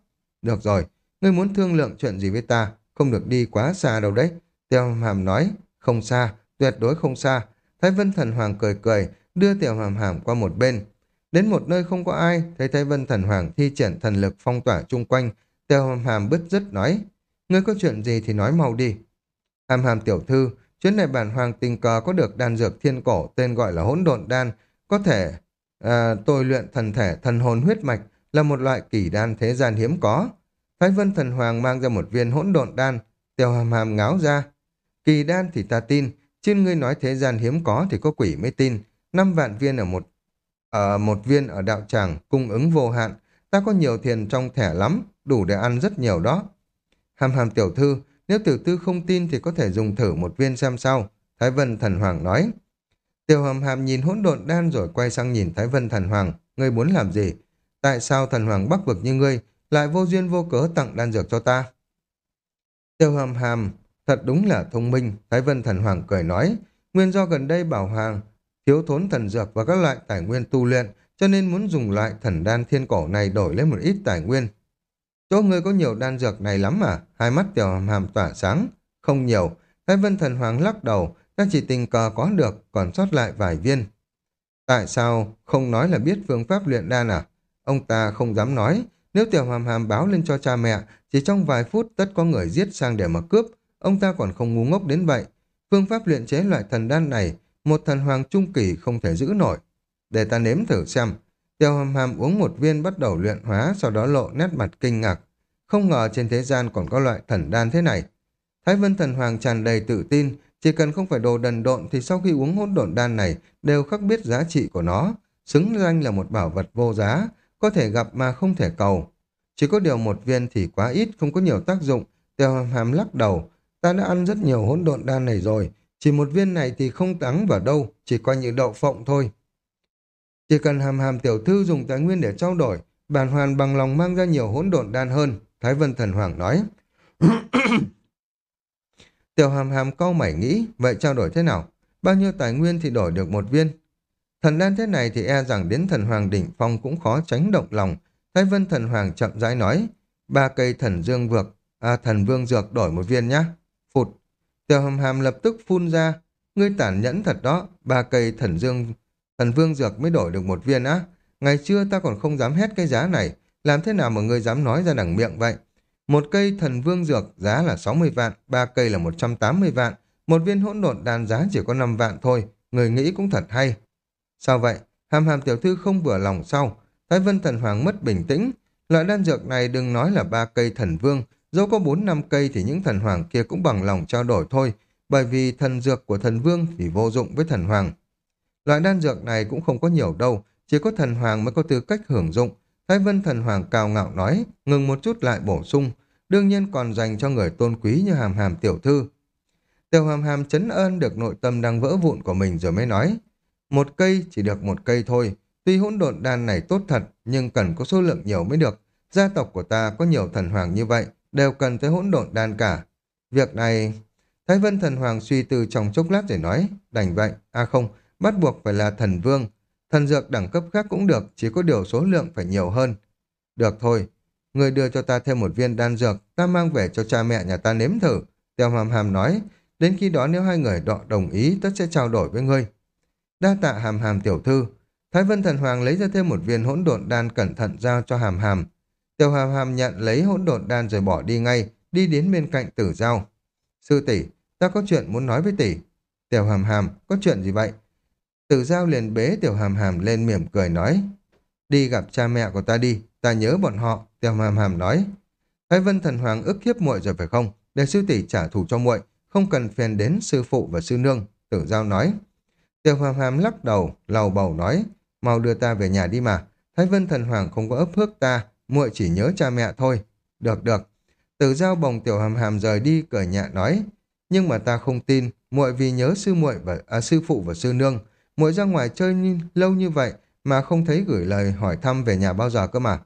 Được rồi, ngươi muốn thương lượng chuyện gì với ta, không được đi quá xa đâu đấy. Tiểu hàm nói, không xa, tuyệt đối không xa. Thái Vân Thần Hoàng cười cười, đưa tiểu hàm hàm qua một bên. Đến một nơi không có ai, thấy Thái Vân Thần Hoàng thi triển thần lực phong tỏa chung quanh. Tiểu hàm hàm bứt rứt nói, ngươi có chuyện gì thì nói mau đi. Hàm hàm tiểu thư, chuyến này bản hoàng tình cờ có được đan dược thiên cổ tên gọi là hỗn độn đan, có thể à, tôi luyện thần thể thần hồn huyết mạch là một loại kỳ đan thế gian hiếm có. Thái vân thần hoàng mang ra một viên hỗn độn đan, tiểu hàm hàm ngáo ra. Kỳ đan thì ta tin, trên ngươi nói thế gian hiếm có thì có quỷ mới tin. Năm vạn viên ở một ở một viên ở đạo tràng cung ứng vô hạn, ta có nhiều tiền trong thẻ lắm, đủ để ăn rất nhiều đó. Hàm hàm tiểu thư, nếu tiểu thư không tin thì có thể dùng thử một viên xem sao. Thái Vân Thần Hoàng nói. Tiểu hầm hàm nhìn hỗn độn đan rồi quay sang nhìn Thái Vân Thần Hoàng. Ngươi muốn làm gì? Tại sao thần hoàng bắc vực như ngươi lại vô duyên vô cớ tặng đan dược cho ta? Tiêu hầm hàm, thật đúng là thông minh, Thái Vân Thần Hoàng cười nói. Nguyên do gần đây bảo hoàng thiếu thốn thần dược và các loại tài nguyên tu luyện, cho nên muốn dùng loại thần đan thiên cổ này đổi lấy một ít tài nguyên. Chỗ ngươi có nhiều đan dược này lắm à? Hai mắt tiểu hàm hàm tỏa sáng. Không nhiều. Thái Vân Thần Hoàng lắc đầu, ta chỉ tình cờ có được, còn sót lại vài viên. Tại sao không nói là biết phương pháp luyện đan à? Ông ta không dám nói. Nếu tiểu hàm hàm báo lên cho cha mẹ, chỉ trong vài phút tất có người giết sang để mà cướp. Ông ta còn không ngu ngốc đến vậy. Phương pháp luyện chế loại thần đan này, một thần hoàng trung kỳ không thể giữ nổi. Để ta nếm thử xem. Tiểu hàm hàm uống một viên bắt đầu luyện hóa, sau đó lộ nét mặt kinh ngạc. Không ngờ trên thế gian còn có loại thần đan thế này. Thái Vân Thần Hoàng tràn đầy tự tin, chỉ cần không phải đồ đần độn thì sau khi uống hỗn độn đan này đều khắc biết giá trị của nó, xứng danh là một bảo vật vô giá, có thể gặp mà không thể cầu. Chỉ có điều một viên thì quá ít, không có nhiều tác dụng, Tiêu Hàm Hàm lắc đầu, ta đã ăn rất nhiều hỗn độn đan này rồi, chỉ một viên này thì không tắng vào đâu, chỉ coi như đậu phộng thôi. Chỉ cần Hàm Hàm tiểu thư dùng tài nguyên để trao đổi, bản hoàn bằng lòng mang ra nhiều hỗn độn đan hơn, Thái Vân Thần Hoàng nói. [coughs] Tiểu hàm hàm câu mày nghĩ, vậy trao đổi thế nào? Bao nhiêu tài nguyên thì đổi được một viên? Thần đan thế này thì e rằng đến thần hoàng đỉnh phong cũng khó tránh động lòng. Thái vân thần hoàng chậm rãi nói, ba cây thần dương vượt, à thần vương dược đổi một viên nhá. Phụt. Tiểu hầm hàm lập tức phun ra, ngươi tản nhẫn thật đó, ba cây thần dương, thần vương dược mới đổi được một viên á. Ngày xưa ta còn không dám hét cái giá này, làm thế nào mà ngươi dám nói ra đằng miệng vậy? Một cây thần vương dược giá là 60 vạn, ba cây là 180 vạn, một viên hỗn độn đan giá chỉ có 5 vạn thôi, người nghĩ cũng thật hay. Sao vậy? Hàm hàm tiểu thư không vừa lòng sau. Thái vân thần hoàng mất bình tĩnh. Loại đan dược này đừng nói là ba cây thần vương, dẫu có bốn năm cây thì những thần hoàng kia cũng bằng lòng trao đổi thôi, bởi vì thần dược của thần vương thì vô dụng với thần hoàng. Loại đan dược này cũng không có nhiều đâu, chỉ có thần hoàng mới có tư cách hưởng dụng, Thái Vân Thần Hoàng cao ngạo nói, ngừng một chút lại bổ sung, đương nhiên còn dành cho người tôn quý như hàm hàm tiểu thư. Tiểu hàm hàm chấn ơn được nội tâm đang vỡ vụn của mình rồi mới nói, một cây chỉ được một cây thôi, tuy hỗn độn đan này tốt thật, nhưng cần có số lượng nhiều mới được. Gia tộc của ta có nhiều thần hoàng như vậy, đều cần tới hỗn độn đan cả. Việc này... Thái Vân Thần Hoàng suy tư trong chốc lát rồi nói, đành vậy, à không, bắt buộc phải là thần vương, Thần dược đẳng cấp khác cũng được, chỉ có điều số lượng phải nhiều hơn. Được thôi, người đưa cho ta thêm một viên đan dược, ta mang về cho cha mẹ nhà ta nếm thử. Tiêu hàm hàm nói, đến khi đó nếu hai người đọ đồng ý, ta sẽ trao đổi với ngươi. Đa tạ hàm hàm tiểu thư. Thái Vân Thần Hoàng lấy ra thêm một viên hỗn độn đan cẩn thận giao cho hàm hàm. tiểu hàm hàm nhận lấy hỗn độn đan rồi bỏ đi ngay, đi đến bên cạnh tử giao. Sư tỷ, ta có chuyện muốn nói với tỷ. tiểu hàm hàm, có chuyện gì vậy? Tử giao liền bế tiểu hàm hàm lên mỉm cười nói. Đi gặp cha mẹ của ta đi, ta nhớ bọn họ, tiểu hàm hàm nói. Thái vân thần hoàng ức hiếp muội rồi phải không? Để sư tỷ trả thù cho muội, không cần phiền đến sư phụ và sư nương, tử giao nói. Tiểu hàm hàm lắc đầu, lầu bầu nói, mau đưa ta về nhà đi mà. Thái vân thần hoàng không có ấp hước ta, muội chỉ nhớ cha mẹ thôi. Được được. Từ giao bồng tiểu hàm hàm rời đi, cười nhẹ nói. Nhưng mà ta không tin, muội vì nhớ sư muội và à, sư phụ và sư nương, muội ra ngoài chơi như, lâu như vậy mà không thấy gửi lời hỏi thăm về nhà bao giờ cơ mà.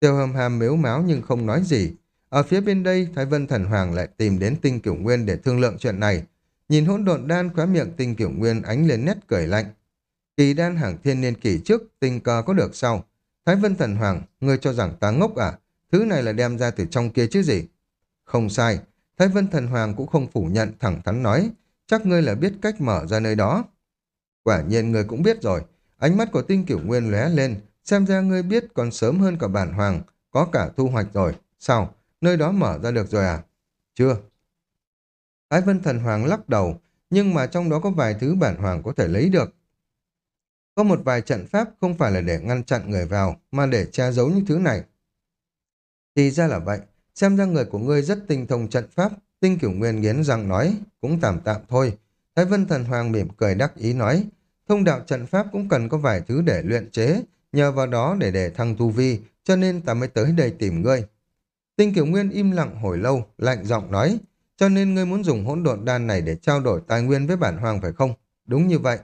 Tiêu hầm hàm mếu máo nhưng không nói gì. Ở phía bên đây, Thái Vân Thần Hoàng lại tìm đến Tinh Kiểu Nguyên để thương lượng chuyện này. Nhìn hỗn độn đan khóa miệng Tinh Kiểu Nguyên ánh lên nét cười lạnh. Kỳ đan hàng thiên niên kỷ trước, tình cờ có được sau. Thái Vân Thần Hoàng, ngươi cho rằng ta ngốc à? Thứ này là đem ra từ trong kia chứ gì? Không sai, Thái Vân Thần Hoàng cũng không phủ nhận thẳng thắn nói, chắc ngươi là biết cách mở ra nơi đó. Quả nhiên ngươi cũng biết rồi. Ánh mắt của tinh kiểu nguyên lóe lên, xem ra ngươi biết còn sớm hơn cả bản hoàng, có cả thu hoạch rồi. Sao? Nơi đó mở ra được rồi à? Chưa. Ái vân thần hoàng lắc đầu, nhưng mà trong đó có vài thứ bản hoàng có thể lấy được. Có một vài trận pháp không phải là để ngăn chặn người vào, mà để che giấu những thứ này. Thì ra là vậy, xem ra người của ngươi rất tinh thông trận pháp, tinh kiểu nguyên nghiến răng nói, cũng tạm tạm thôi, Thái Vân Thần Hoàng mỉm cười đắc ý nói, thông đạo trận pháp cũng cần có vài thứ để luyện chế, nhờ vào đó để để thăng tu vi, cho nên ta mới tới đây tìm ngươi. Tinh Kiểu Nguyên im lặng hồi lâu, lạnh giọng nói, cho nên ngươi muốn dùng hỗn độn đan này để trao đổi tài nguyên với bản hoàng phải không? Đúng như vậy.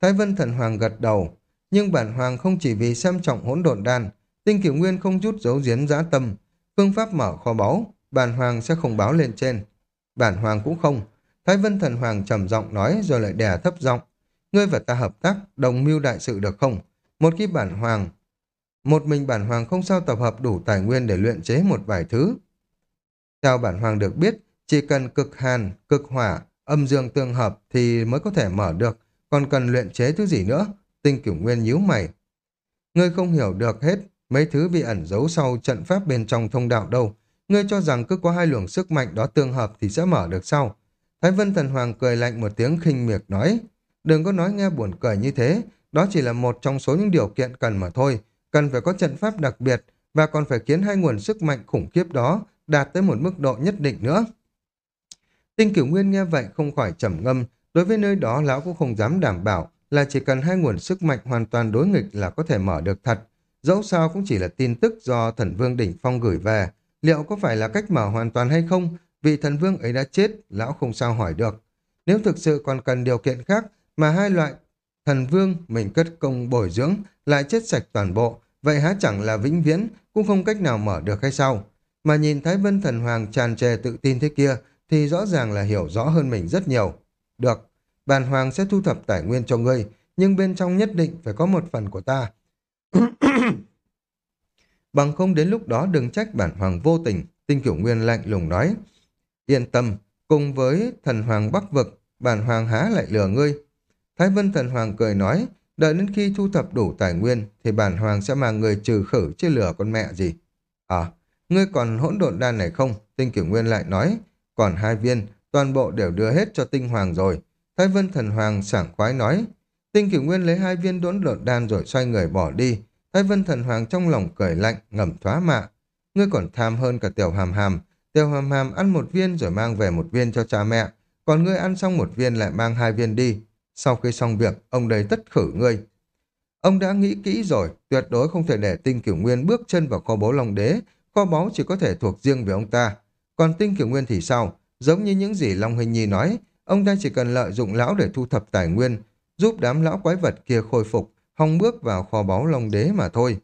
Thái Vân Thần Hoàng gật đầu, nhưng bản hoàng không chỉ vì xem trọng hỗn độn đan, Tinh Kiểu Nguyên không chút giấu giếm dã tâm, phương pháp mở kho báu, bản hoàng sẽ không báo lên trên. Bản hoàng cũng không. Thái Vân Thần Hoàng trầm giọng nói rồi lại đè thấp giọng. Ngươi và ta hợp tác, đồng mưu đại sự được không? Một khi bản hoàng một mình bản hoàng không sao tập hợp đủ tài nguyên để luyện chế một vài thứ. Theo bản hoàng được biết, chỉ cần cực hàn, cực hỏa, âm dương tương hợp thì mới có thể mở được, còn cần luyện chế thứ gì nữa? Tinh cửu nguyên nhíu mày. Ngươi không hiểu được hết mấy thứ bị ẩn giấu sau trận pháp bên trong thông đạo đâu. Ngươi cho rằng cứ có hai luồng sức mạnh đó tương hợp thì sẽ mở được sau. Thái Vân Thần Hoàng cười lạnh một tiếng khinh miệt nói, đừng có nói nghe buồn cười như thế, đó chỉ là một trong số những điều kiện cần mà thôi, cần phải có trận pháp đặc biệt và còn phải khiến hai nguồn sức mạnh khủng khiếp đó đạt tới một mức độ nhất định nữa. Tinh Cửu Nguyên nghe vậy không khỏi trầm ngâm, đối với nơi đó lão cũng không dám đảm bảo là chỉ cần hai nguồn sức mạnh hoàn toàn đối nghịch là có thể mở được thật. Dẫu sao cũng chỉ là tin tức do thần vương đỉnh phong gửi về, liệu có phải là cách mở hoàn toàn hay không? Vì thần vương ấy đã chết, lão không sao hỏi được. Nếu thực sự còn cần điều kiện khác mà hai loại thần vương mình cất công bồi dưỡng lại chết sạch toàn bộ, vậy há chẳng là vĩnh viễn cũng không cách nào mở được hay sao? Mà nhìn Thái Vân Thần Hoàng tràn trề tự tin thế kia thì rõ ràng là hiểu rõ hơn mình rất nhiều. Được, bàn hoàng sẽ thu thập tài nguyên cho ngươi, nhưng bên trong nhất định phải có một phần của ta. [coughs] Bằng không đến lúc đó đừng trách bản hoàng vô tình, tinh kiểu nguyên lạnh lùng nói. Yên tâm, cùng với thần hoàng bắc vực, bản hoàng há lại lừa ngươi. Thái Vân thần hoàng cười nói, đợi đến khi thu thập đủ tài nguyên thì bản hoàng sẽ mang người trừ khử chứ lừa con mẹ gì. À, ngươi còn hỗn độn đan này không? Tinh kiểu nguyên lại nói, còn hai viên, toàn bộ đều đưa hết cho tinh hoàng rồi. Thái Vân thần hoàng sảng khoái nói, tinh kiểu nguyên lấy hai viên đốn lợn đan rồi xoay người bỏ đi. Thái Vân thần hoàng trong lòng cười lạnh, ngầm thoá mạ. Ngươi còn tham hơn cả tiểu hàm hàm. Tiểu hàm hàm ăn một viên rồi mang về một viên cho cha mẹ. Còn ngươi ăn xong một viên lại mang hai viên đi. Sau khi xong việc, ông đầy tất khử ngươi. Ông đã nghĩ kỹ rồi, tuyệt đối không thể để tinh kiểu nguyên bước chân vào kho báu Long Đế. Kho báu chỉ có thể thuộc riêng về ông ta. Còn tinh kiểu nguyên thì sao? Giống như những gì Long Hình Nhi nói, ông ta chỉ cần lợi dụng lão để thu thập tài nguyên, giúp đám lão quái vật kia khôi phục, hòng bước vào kho báu Long Đế mà thôi.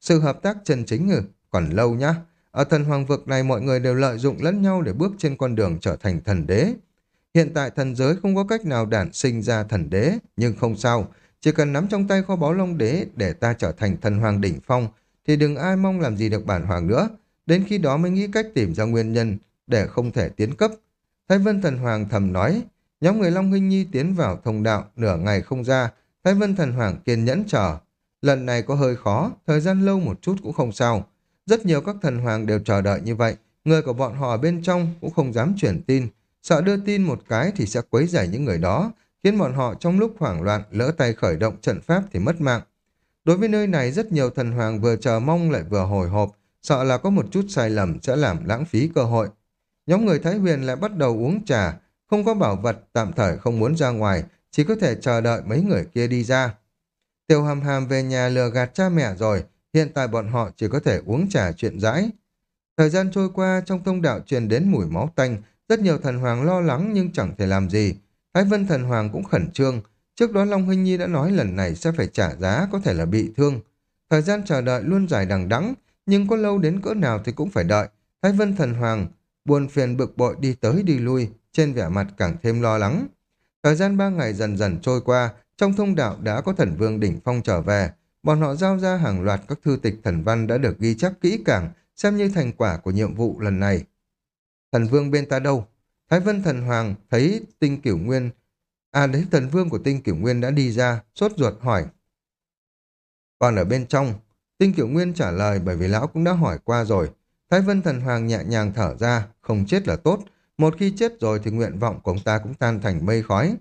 Sự hợp tác chân chính ngừ, còn lâu nhá. Ở thần hoàng vực này mọi người đều lợi dụng lẫn nhau để bước trên con đường trở thành thần đế. Hiện tại thần giới không có cách nào đản sinh ra thần đế, nhưng không sao. Chỉ cần nắm trong tay kho báu long đế để ta trở thành thần hoàng đỉnh phong, thì đừng ai mong làm gì được bản hoàng nữa. Đến khi đó mới nghĩ cách tìm ra nguyên nhân để không thể tiến cấp. Thái Vân Thần Hoàng thầm nói, nhóm người Long Huynh Nhi tiến vào thông đạo nửa ngày không ra, Thái Vân Thần Hoàng kiên nhẫn chờ. Lần này có hơi khó, thời gian lâu một chút cũng không sao. Rất nhiều các thần hoàng đều chờ đợi như vậy, người của bọn họ bên trong cũng không dám chuyển tin, sợ đưa tin một cái thì sẽ quấy rầy những người đó, khiến bọn họ trong lúc hoảng loạn lỡ tay khởi động trận pháp thì mất mạng. Đối với nơi này rất nhiều thần hoàng vừa chờ mong lại vừa hồi hộp, sợ là có một chút sai lầm sẽ làm lãng phí cơ hội. Nhóm người Thái Huyền lại bắt đầu uống trà, không có bảo vật tạm thời không muốn ra ngoài, chỉ có thể chờ đợi mấy người kia đi ra. Tiêu hàm hàm về nhà lừa gạt cha mẹ rồi, hiện tại bọn họ chỉ có thể uống trà chuyện rãi. Thời gian trôi qua trong thông đạo truyền đến mùi máu tanh, rất nhiều thần hoàng lo lắng nhưng chẳng thể làm gì. Thái Vân thần hoàng cũng khẩn trương. Trước đó Long Huynh Nhi đã nói lần này sẽ phải trả giá có thể là bị thương. Thời gian chờ đợi luôn dài đằng đẵng nhưng có lâu đến cỡ nào thì cũng phải đợi. Thái Vân thần hoàng buồn phiền bực bội đi tới đi lui, trên vẻ mặt càng thêm lo lắng. Thời gian ba ngày dần dần trôi qua, trong thông đạo đã có thần vương đỉnh phong trở về. Bọn họ giao ra hàng loạt các thư tịch thần văn đã được ghi chép kỹ càng, xem như thành quả của nhiệm vụ lần này. Thần vương bên ta đâu? Thái Vân Thần Hoàng thấy tinh cửu nguyên, à đấy thần vương của tinh cửu nguyên đã đi ra, sốt ruột hỏi. Còn ở bên trong, tinh Kiểu nguyên trả lời bởi vì lão cũng đã hỏi qua rồi. Thái Vân Thần Hoàng nhẹ nhàng thở ra, không chết là tốt. Một khi chết rồi thì nguyện vọng của ông ta cũng tan thành mây khói.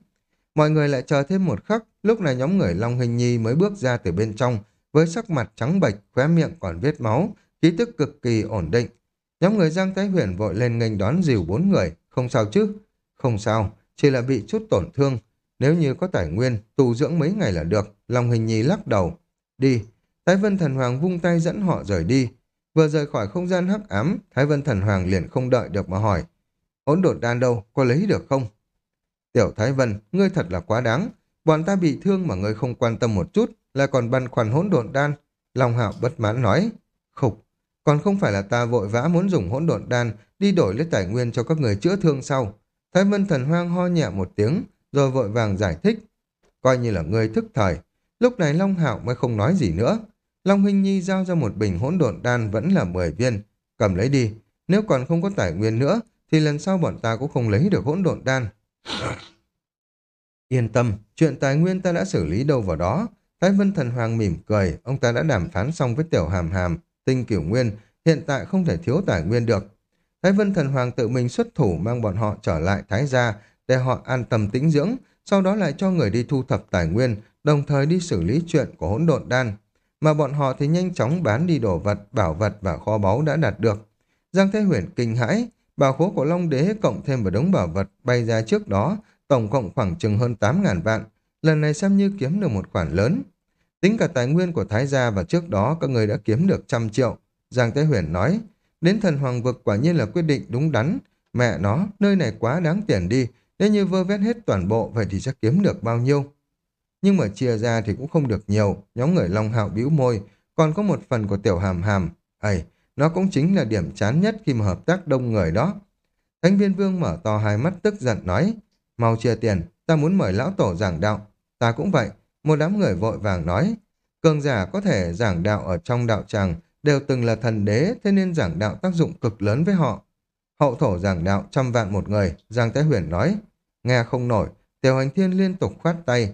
Mọi người lại chờ thêm một khắc, lúc này nhóm người Long Hình Nhi mới bước ra từ bên trong, với sắc mặt trắng bệch, khóe miệng còn vết máu, khí tức cực kỳ ổn định. Nhóm người Giang Thái Huyền vội lên nghênh đón dìu bốn người, không sao chứ? Không sao, chỉ là bị chút tổn thương. Nếu như có tài nguyên, tu dưỡng mấy ngày là được, Long Hình Nhi lắc đầu. Đi, Thái Vân Thần Hoàng vung tay dẫn họ rời đi. Vừa rời khỏi không gian hắc ám, Thái Vân Thần Hoàng liền không đợi được mà hỏi. Hỗn độn đan đâu, có lấy được không? Tiểu Thái Vân, ngươi thật là quá đáng. Bọn ta bị thương mà ngươi không quan tâm một chút, lại còn băn khoăn hỗn độn đan. Long Hạo bất mãn nói. Khục, còn không phải là ta vội vã muốn dùng hỗn độn đan đi đổi lấy tài nguyên cho các người chữa thương sau. Thái Vân Thần Hoang ho nhẹ một tiếng, rồi vội vàng giải thích. Coi như là ngươi thức thời. Lúc này Long Hạo mới không nói gì nữa. Long Huynh Nhi giao ra một bình hỗn độn đan vẫn là 10 viên. Cầm lấy đi. Nếu còn không có tài nguyên nữa, thì lần sau bọn ta cũng không lấy được hỗn độn đan. Yên tâm, chuyện tài nguyên ta đã xử lý đâu vào đó. Thái Vân Thần Hoàng mỉm cười, ông ta đã đàm phán xong với Tiểu Hàm Hàm, Tinh Cửu Nguyên, hiện tại không thể thiếu tài nguyên được. Thái Vân Thần Hoàng tự mình xuất thủ mang bọn họ trở lại Thái Gia để họ an tâm tĩnh dưỡng, sau đó lại cho người đi thu thập tài nguyên, đồng thời đi xử lý chuyện của hỗn độn đan. Mà bọn họ thì nhanh chóng bán đi đồ vật, bảo vật và kho báu đã đạt được. Giang Thế Huyền kinh hãi, bảo khố của Long Đế cộng thêm vào đống bảo vật bay ra trước đó, tổng cộng khoảng chừng hơn 8.000 vạn. Lần này xem như kiếm được một khoản lớn. Tính cả tài nguyên của Thái Gia và trước đó các người đã kiếm được trăm triệu. Giang Thế Huyền nói, đến thần hoàng vực quả nhiên là quyết định đúng đắn. Mẹ nó, nơi này quá đáng tiền đi, nếu như vơ vét hết toàn bộ vậy thì sẽ kiếm được bao nhiêu? Nhưng mà chia ra thì cũng không được nhiều, nhóm người Long Hạo bĩu môi, còn có một phần của tiểu hàm hàm. ấy nó cũng chính là điểm chán nhất khi mà hợp tác đông người đó. Thánh viên vương mở to hai mắt tức giận nói, mau chia tiền, ta muốn mời lão tổ giảng đạo. Ta cũng vậy, một đám người vội vàng nói, cường giả có thể giảng đạo ở trong đạo tràng đều từng là thần đế, thế nên giảng đạo tác dụng cực lớn với họ. Hậu thổ giảng đạo trăm vạn một người, Giang Thái Huyền nói, nghe không nổi, tiểu hành thiên liên tục khoát tay.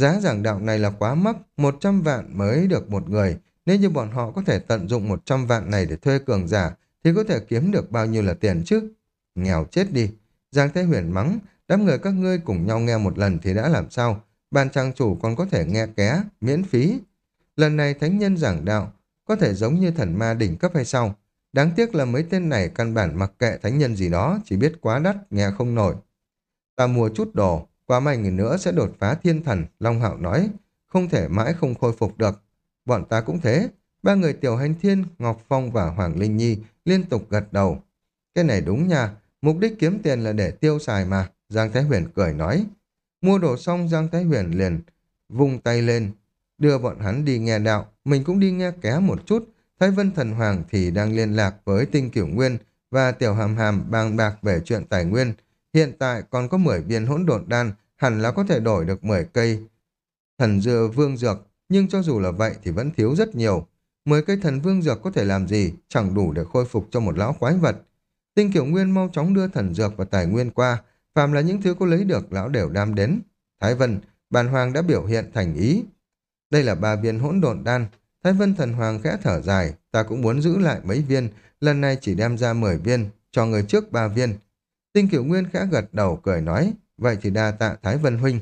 Giá giảng đạo này là quá mắc, 100 vạn mới được một người, nếu như bọn họ có thể tận dụng 100 vạn này để thuê cường giả, thì có thể kiếm được bao nhiêu là tiền chứ? Nghèo chết đi. Giang Thế Huyền mắng, đám người các ngươi cùng nhau nghe một lần thì đã làm sao? Ban trang chủ còn có thể nghe ké, miễn phí. Lần này thánh nhân giảng đạo, có thể giống như thần ma đỉnh cấp hay sao? Đáng tiếc là mấy tên này căn bản mặc kệ thánh nhân gì đó, chỉ biết quá đắt, nghe không nổi. Ta mua chút đồ, Quá mấy ngày nữa sẽ đột phá thiên thần, Long Hạo nói, không thể mãi không khôi phục được. Bọn ta cũng thế, ba người tiểu hành thiên, Ngọc Phong và Hoàng Linh Nhi liên tục gật đầu. Cái này đúng nha, mục đích kiếm tiền là để tiêu xài mà, Giang Thái Huyền cười nói. Mua đồ xong Giang Thái Huyền liền vung tay lên, đưa bọn hắn đi nghe đạo, mình cũng đi nghe ké một chút. Thái Vân Thần Hoàng thì đang liên lạc với Tinh Kiểu Nguyên và Tiểu Hàm Hàm bàn bạc về chuyện tài nguyên. Hiện tại còn có 10 viên hỗn độn đan, hẳn là có thể đổi được 10 cây thần dưa vương dược, nhưng cho dù là vậy thì vẫn thiếu rất nhiều. 10 cây thần vương dược có thể làm gì, chẳng đủ để khôi phục cho một lão quái vật. Tinh Kiểu Nguyên mau chóng đưa thần dược và tài nguyên qua, phàm là những thứ có lấy được lão đều đam đến. Thái Vân, bàn hoàng đã biểu hiện thành ý. Đây là ba viên hỗn độn đan. Thái Vân thần hoàng khẽ thở dài, ta cũng muốn giữ lại mấy viên, lần này chỉ đem ra 10 viên, cho người trước ba viên. Tinh Kiểu Nguyên khẽ gật đầu cười nói, vậy thì đa tạ Thái Vân Huynh.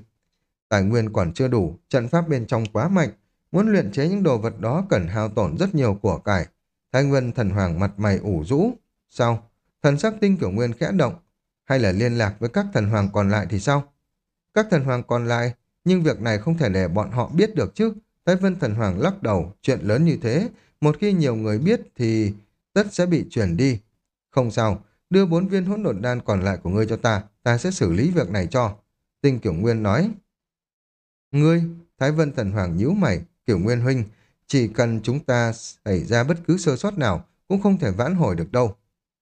Tài nguyên còn chưa đủ, trận pháp bên trong quá mạnh, muốn luyện chế những đồ vật đó cần hao tổn rất nhiều của cải. Thái Nguyên thần hoàng mặt mày ủ rũ. Sao? Thần sắc tinh kiểu nguyên khẽ động. Hay là liên lạc với các thần hoàng còn lại thì sao? Các thần hoàng còn lại, nhưng việc này không thể để bọn họ biết được chứ. Thái Vân thần hoàng lắc đầu, chuyện lớn như thế, một khi nhiều người biết thì tất sẽ bị chuyển đi. Không sao, đưa bốn viên hỗn độn đan còn lại của ngươi cho ta, ta sẽ xử lý việc này cho. Tinh Kiểu Nguyên nói. Ngươi, Thái Vân Thần Hoàng nhíu mày, Kiểu Nguyên Huynh, chỉ cần chúng ta xảy ra bất cứ sơ sót nào, cũng không thể vãn hồi được đâu.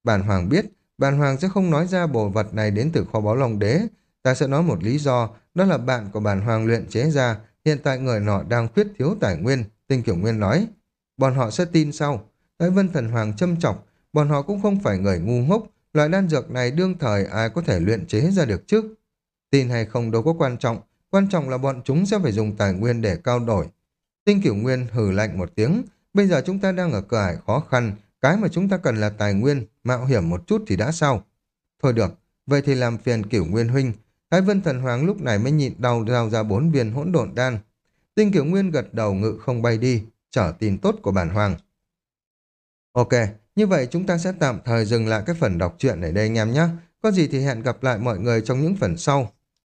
Bản Hoàng biết, bản Hoàng sẽ không nói ra bồ vật này đến từ kho báo Long Đế. Ta sẽ nói một lý do, đó là bạn của bản Hoàng luyện chế ra, hiện tại người nọ đang khuyết thiếu tài nguyên, Tinh Kiểu Nguyên nói. Bọn họ sẽ tin sau. Thái Vân Thần Hoàng châm chọc, bọn họ cũng không phải người ngu ngốc, loại đan dược này đương thời ai có thể luyện chế ra được chứ. Tin hay không đâu có quan trọng, quan trọng là bọn chúng sẽ phải dùng tài nguyên để cao đổi. Tinh Kiểu Nguyên hừ lạnh một tiếng, bây giờ chúng ta đang ở cửa ải khó khăn, cái mà chúng ta cần là tài nguyên, mạo hiểm một chút thì đã sao? Thôi được, vậy thì làm phiền Kiểu Nguyên huynh. Thái Vân Thần Hoàng lúc này mới nhịn đau giao ra bốn viên hỗn độn đan. Tinh Kiểu Nguyên gật đầu ngự không bay đi, trở tin tốt của bản hoàng. Ok, như vậy chúng ta sẽ tạm thời dừng lại cái phần đọc truyện ở đây anh em nhé. Có gì thì hẹn gặp lại mọi người trong những phần sau.